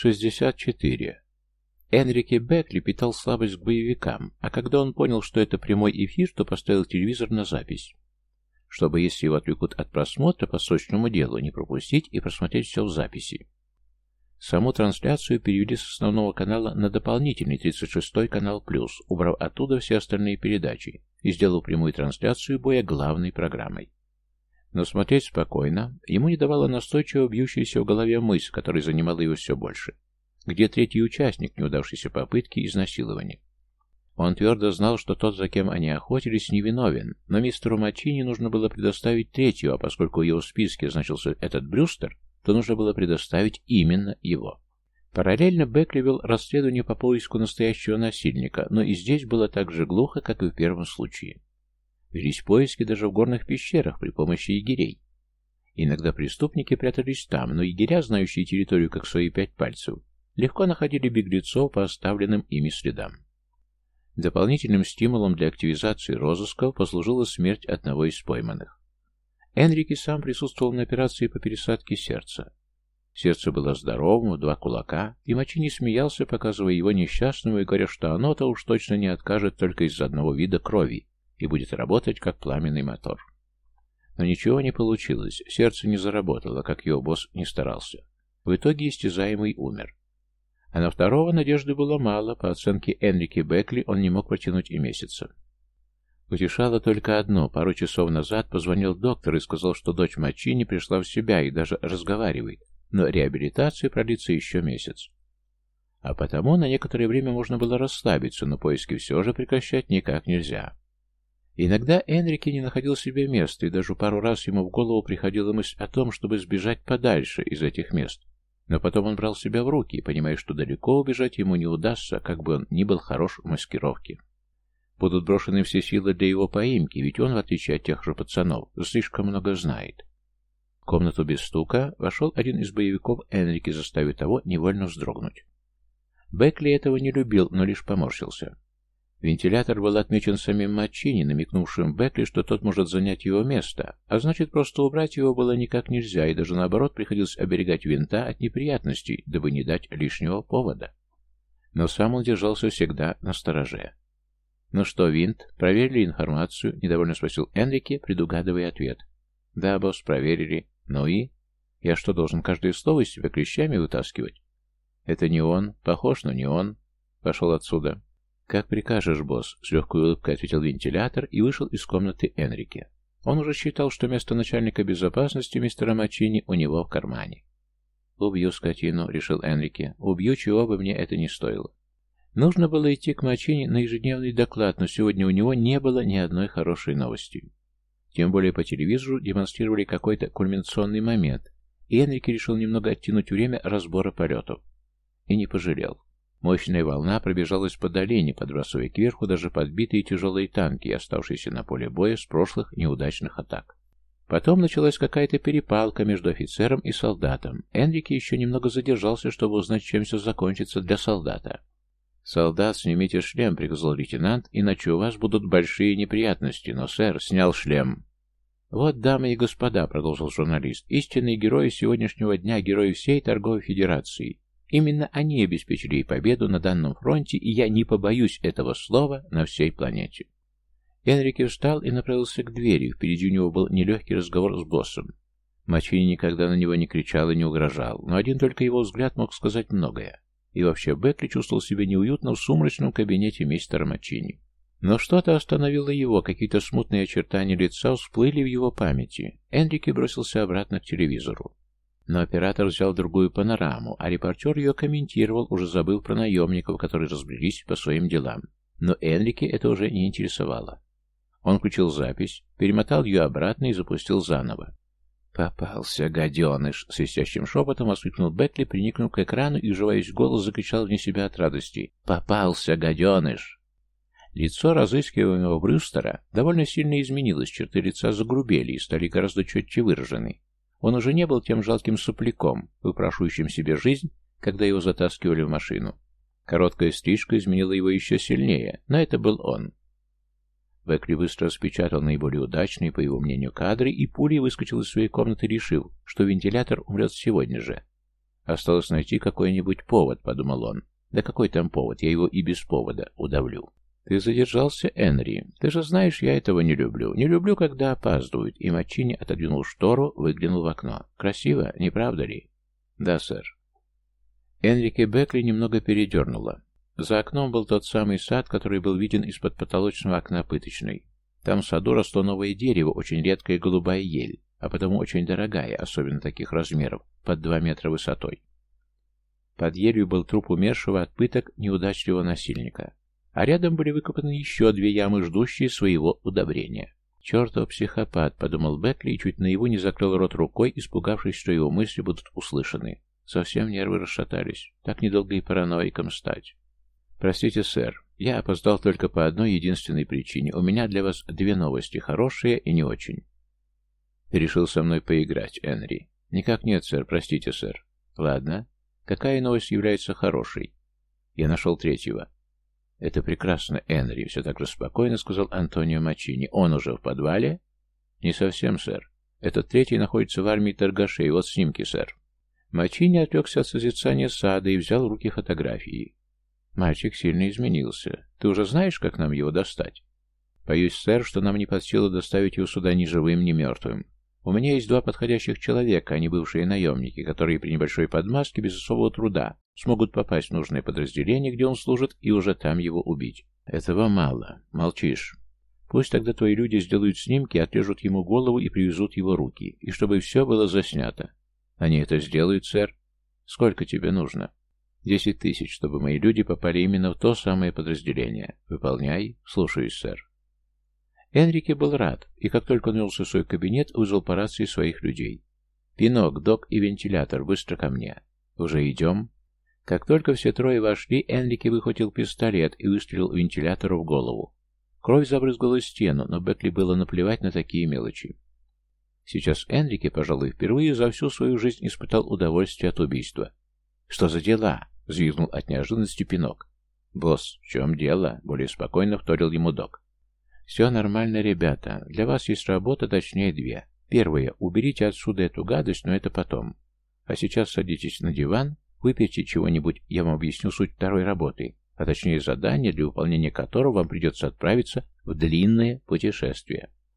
64. Энрике Бекли питал слабость к боевикам, а когда он понял, что это прямой эфир, то поставил телевизор на запись. Чтобы, если его отвлекут от просмотра по срочному делу, не пропустить и просмотреть все в записи. Саму трансляцию перевели с основного канала на дополнительный 36-й канал «Плюс», убрав оттуда все остальные передачи и сделав прямую трансляцию боя главной программой. Но смотреть спокойно ему не давала настойчиво бьющаяся в голове мысль, которая занимала его все больше. Где третий участник неудавшейся попытки изнасилования? Он твердо знал, что тот, за кем они охотились, невиновен, но мистеру Мачини нужно было предоставить третью, а поскольку в его списке значился этот Брюстер, то нужно было предоставить именно его. Параллельно Бекли вел расследование по поиску настоящего насильника, но и здесь было так же глухо, как и в первом случае. Велись поиски даже в горных пещерах при помощи егерей. Иногда преступники прятались там, но егеря, знающие территорию как свои пять пальцев, легко находили беглецов по оставленным ими следам. Дополнительным стимулом для активизации розысков послужила смерть одного из пойманных. Энрике сам присутствовал на операции по пересадке сердца. Сердце было здоровым, два кулака, и Мачи не смеялся, показывая его несчастному и говоря, что оно-то уж точно не откажет только из-за одного вида крови и будет работать как пламенный мотор. Но ничего не получилось, сердце не заработало, как его босс не старался. В итоге истязаемый умер. А на второго надежды было мало, по оценке Энрике Бекли он не мог протянуть и месяца. Утешало только одно. Пару часов назад позвонил доктор и сказал, что дочь Мачини пришла в себя и даже разговаривает, но реабилитация продлится еще месяц. А потому на некоторое время можно было расслабиться, но поиски все же прекращать никак нельзя. Иногда Энрике не находил себе места, и даже пару раз ему в голову приходила мысль о том, чтобы сбежать подальше из этих мест. Но потом он брал себя в руки, понимая, что далеко убежать ему не удастся, как бы он ни был хорош в маскировке. Будут брошены все силы для его поимки, ведь он, в отличие от тех же пацанов, слишком много знает. В комнату без стука вошел один из боевиков Энрике, заставив того невольно вздрогнуть. Бекли этого не любил, но лишь поморщился. Вентилятор был отмечен самим Матчини, намекнувшим Бекли, что тот может занять его место, а значит, просто убрать его было никак нельзя, и даже наоборот приходилось оберегать винта от неприятностей, дабы не дать лишнего повода. Но сам он держался всегда на стороже. «Ну что, Винт, проверили информацию?» — недовольно спросил Энрике, предугадывая ответ. «Да, босс, проверили. Ну и? Я что, должен каждое слово из себя клещами вытаскивать?» «Это не он. Похож, но не он. Пошел отсюда». «Как прикажешь, босс», — с легкой улыбкой ответил вентилятор и вышел из комнаты Энрике. Он уже считал, что место начальника безопасности мистера Мачини у него в кармане. «Убью скотину», — решил Энрике. «Убью, чего бы мне это ни стоило». Нужно было идти к Мачине на ежедневный доклад, но сегодня у него не было ни одной хорошей новости. Тем более по телевизору демонстрировали какой-то кульминационный момент, и Энрике решил немного оттянуть время разбора полетов. И не пожалел. Мощная волна пробежалась по долине, подбрасывая кверху даже подбитые тяжелые танки, оставшиеся на поле боя с прошлых неудачных атак. Потом началась какая-то перепалка между офицером и солдатом. Энрике еще немного задержался, чтобы узнать, чем все закончится для солдата. «Солдат, снимите шлем», — приказал лейтенант, «иначе у вас будут большие неприятности». Но сэр снял шлем. «Вот, дамы и господа», — продолжил журналист, «истинные герои сегодняшнего дня, герои всей торговой федерации. Именно они обеспечили ей победу на данном фронте, и я не побоюсь этого слова на всей планете». Энрике встал и направился к двери. Впереди у него был нелегкий разговор с боссом. Мачини никогда на него не кричал и не угрожал, но один только его взгляд мог сказать многое. И вообще Бекли чувствовал себя неуютно в сумрачном кабинете мистера Мачини. Но что-то остановило его, какие-то смутные очертания лица всплыли в его памяти. Энрике бросился обратно к телевизору. Но оператор взял другую панораму, а репортер ее комментировал, уже забыв про наемников, которые разбрелись по своим делам. Но Энрике это уже не интересовало. Он включил запись, перемотал ее обратно и запустил заново. «Попался, гаденыш!» — свистящим шепотом воскликнул Бекли, приникнув к экрану и, вживаясь в голос, закричал вне себя от радости. «Попался, гаденыш!» Лицо разыскиваемого Брюстера довольно сильно изменилось, черты лица загрубели и стали гораздо четче выражены. Он уже не был тем жалким сопляком, выпрашивающим себе жизнь, когда его затаскивали в машину. Короткая стрижка изменила его еще сильнее, но это был он. Бекли быстро распечатал наиболее удачные, по его мнению, кадры и пулей выскочил из своей комнаты, решив, что вентилятор умрет сегодня же. Осталось найти какой-нибудь повод, подумал он. Да какой там повод, я его и без повода удавлю. «Ты задержался, Энри. Ты же знаешь, я этого не люблю. Не люблю, когда опаздывают». И Мачини отодвинул штору, выглянул в окно. «Красиво, не правда ли?» «Да, сэр». Энрике Бекли немного передернуло. За окном был тот самый сад, который был виден из-под потолочного окна пыточной. Там в саду росло новое дерево, очень редкая голубая ель, а потому очень дорогая, особенно таких размеров, под два метра высотой. Под елью был труп умершего от пыток неудачливого насильника а рядом были выкопаны еще две ямы, ждущие своего удобрения. «Чертов психопат», — подумал Бекли и чуть наяву не закрыл рот рукой, испугавшись, что его мысли будут услышаны. Совсем нервы расшатались. Так недолго и параноиком стать. «Простите, сэр, я опоздал только по одной единственной причине. У меня для вас две новости, хорошие и не очень». «Ты решил со мной поиграть, Энри?» «Никак нет, сэр, простите, сэр». «Ладно. Какая новость является хорошей?» «Я нашел третьего». «Это прекрасно, Энри», — все так же спокойно сказал Антонио Мачини. «Он уже в подвале?» «Не совсем, сэр. Этот третий находится в армии торгашей. Вот снимки, сэр». Мачини отвлекся от созерцания сада и взял в руки фотографии. «Мальчик сильно изменился. Ты уже знаешь, как нам его достать?» «Боюсь, сэр, что нам не под силу доставить его сюда ни живым, ни мертвым. У меня есть два подходящих человека, они бывшие наемники, которые при небольшой подмазке без особого труда смогут попасть в нужное подразделение, где он служит, и уже там его убить. Этого мало. Молчишь. Пусть тогда твои люди сделают снимки, отрежут ему голову и привезут его руки, и чтобы все было заснято. Они это сделают, сэр. Сколько тебе нужно? Десять тысяч, чтобы мои люди попали именно в то самое подразделение. Выполняй. Слушаюсь, сэр. Энрике был рад, и как только он в свой кабинет, вызвал по рации своих людей. «Пинок, док и вентилятор, быстро ко мне. Уже идем?» Как только все трое вошли, Энрике выхватил пистолет и выстрелил вентилятору в голову. Кровь забрызгала стену, но Бекли было наплевать на такие мелочи. Сейчас Энрике, пожалуй, впервые за всю свою жизнь испытал удовольствие от убийства. «Что за дела?» — взвизгнул от неожиданности Пинок. «Босс, в чем дело?» — более спокойно вторил ему док. «Все нормально, ребята. Для вас есть работа, точнее две. Первое. Уберите отсюда эту гадость, но это потом. А сейчас садитесь на диван, выпейте чего-нибудь, я вам объясню суть второй работы, а точнее задание, для выполнения которого вам придется отправиться в длинное путешествие».